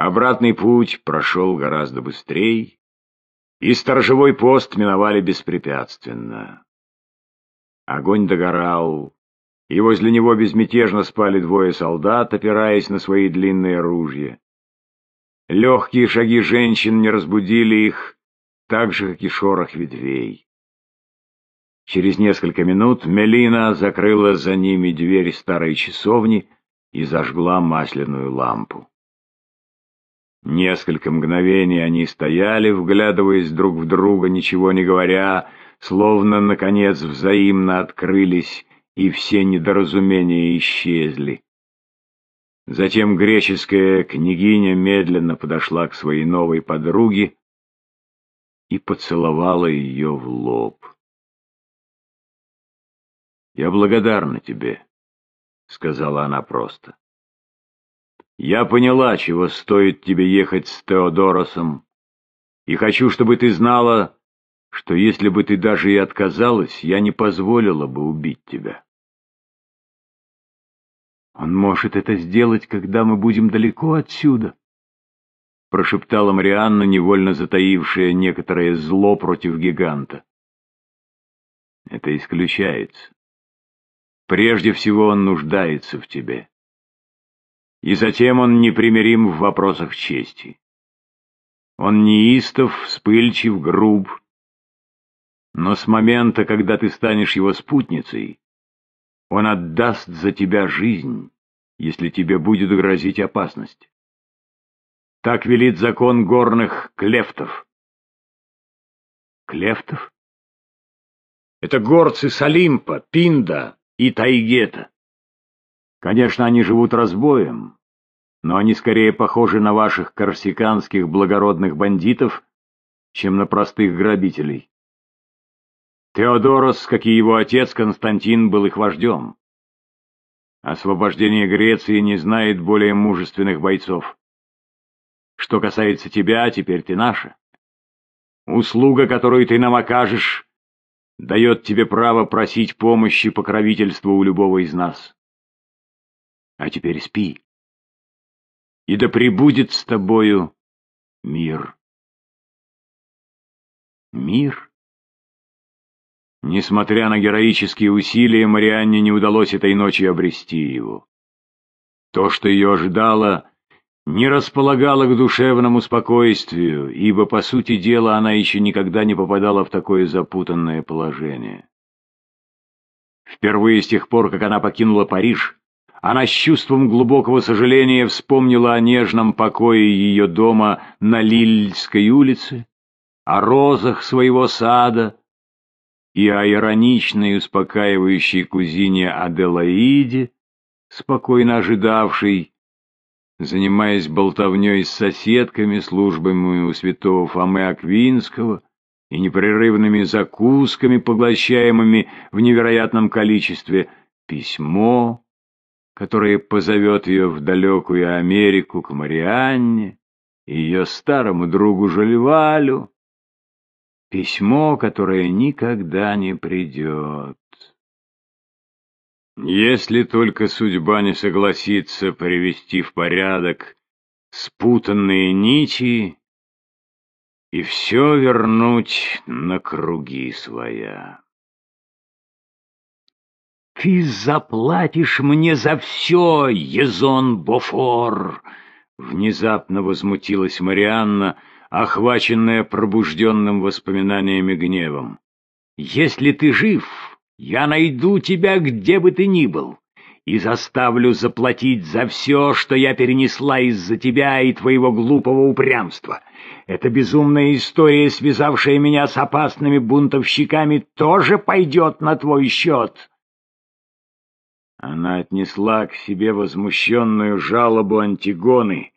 Обратный путь прошел гораздо быстрее, и сторожевой пост миновали беспрепятственно. Огонь догорал, и возле него безмятежно спали двое солдат, опираясь на свои длинные ружья. Легкие шаги женщин не разбудили их, так же, как и шорох ветвей. Через несколько минут Мелина закрыла за ними дверь старой часовни и зажгла масляную лампу. Несколько мгновений они стояли, вглядываясь друг в друга, ничего не говоря, словно, наконец, взаимно открылись, и все недоразумения исчезли. Затем греческая княгиня медленно подошла к своей новой подруге и поцеловала ее в лоб. «Я благодарна тебе», — сказала она просто. «Я поняла, чего стоит тебе ехать с Теодоросом, и хочу, чтобы ты знала, что если бы ты даже и отказалась, я не позволила бы убить тебя». «Он может это сделать, когда мы будем далеко отсюда», — прошептала Марианна, невольно затаившая некоторое зло против гиганта. «Это исключается. Прежде всего он нуждается в тебе. И затем он непримирим в вопросах чести. Он неистов, вспыльчив, груб. Но с момента, когда ты станешь его спутницей, он отдаст за тебя жизнь, если тебе будет грозить опасность. Так велит закон горных клефтов. Клефтов? Это горцы Салимпа, Пинда, и Тайгета. Конечно, они живут разбоем, но они скорее похожи на ваших корсиканских благородных бандитов, чем на простых грабителей. Теодорос, как и его отец Константин, был их вождем. Освобождение Греции не знает более мужественных бойцов. Что касается тебя, теперь ты наша. Услуга, которую ты нам окажешь, дает тебе право просить помощи покровительства у любого из нас. А теперь спи. И да пребудет с тобою мир. Мир? Несмотря на героические усилия, Марианне не удалось этой ночью обрести его. То, что ее ожидало, не располагала к душевному спокойствию, ибо, по сути дела, она еще никогда не попадала в такое запутанное положение. Впервые с тех пор, как она покинула Париж, она с чувством глубокого сожаления вспомнила о нежном покое ее дома на Лильской улице, о розах своего сада и о ироничной успокаивающей кузине Аделаиде, спокойно ожидавшей, занимаясь болтовней с соседками, службами у святого Фомы Аквинского и непрерывными закусками, поглощаемыми в невероятном количестве, письмо, которое позовет ее в далекую Америку к Марианне и ее старому другу Жольвалю, письмо, которое никогда не придет. Если только судьба не согласится привести в порядок спутанные нити и все вернуть на круги своя. «Ты заплатишь мне за все, Езон Бофор!» Внезапно возмутилась Марианна, охваченная пробужденным воспоминаниями гневом. «Если ты жив, я найду тебя, где бы ты ни был, и заставлю заплатить за все, что я перенесла из-за тебя и твоего глупого упрямства. Эта безумная история, связавшая меня с опасными бунтовщиками, тоже пойдет на твой счет. Она отнесла к себе возмущенную жалобу Антигоны.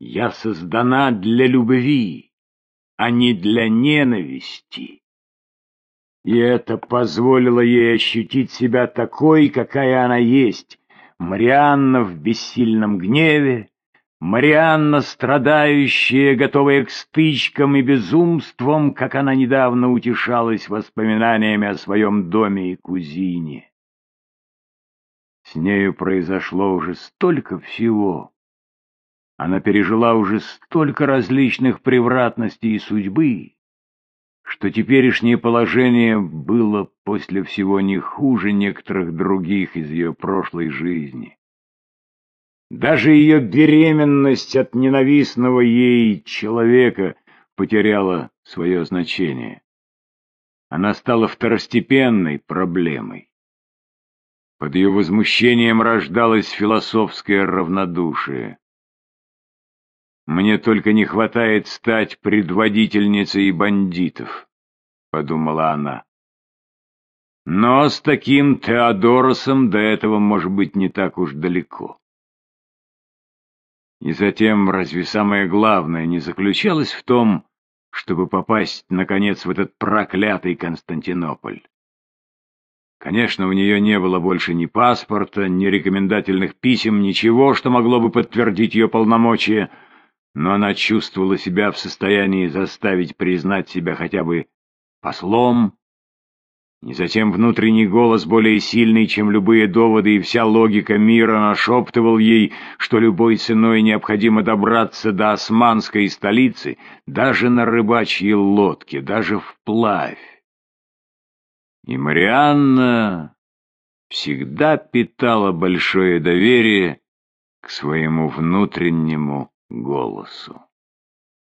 «Я создана для любви, а не для ненависти» и это позволило ей ощутить себя такой, какая она есть. Марианна в бессильном гневе, Марианна, страдающая, готовая к стычкам и безумствам, как она недавно утешалась воспоминаниями о своем доме и кузине. С нею произошло уже столько всего. Она пережила уже столько различных превратностей и судьбы, что теперешнее положение было после всего не хуже некоторых других из ее прошлой жизни. Даже ее беременность от ненавистного ей человека потеряла свое значение. Она стала второстепенной проблемой. Под ее возмущением рождалось философское равнодушие. «Мне только не хватает стать предводительницей бандитов», — подумала она. «Но с таким Теодоросом до этого может быть не так уж далеко». И затем, разве самое главное не заключалось в том, чтобы попасть, наконец, в этот проклятый Константинополь? Конечно, у нее не было больше ни паспорта, ни рекомендательных писем, ничего, что могло бы подтвердить ее полномочия, но она чувствовала себя в состоянии заставить признать себя хотя бы послом, и затем внутренний голос, более сильный, чем любые доводы и вся логика мира, нашептывал ей, что любой ценой необходимо добраться до османской столицы, даже на рыбачьей лодке, даже вплавь. И Марианна всегда питала большое доверие к своему внутреннему голосу.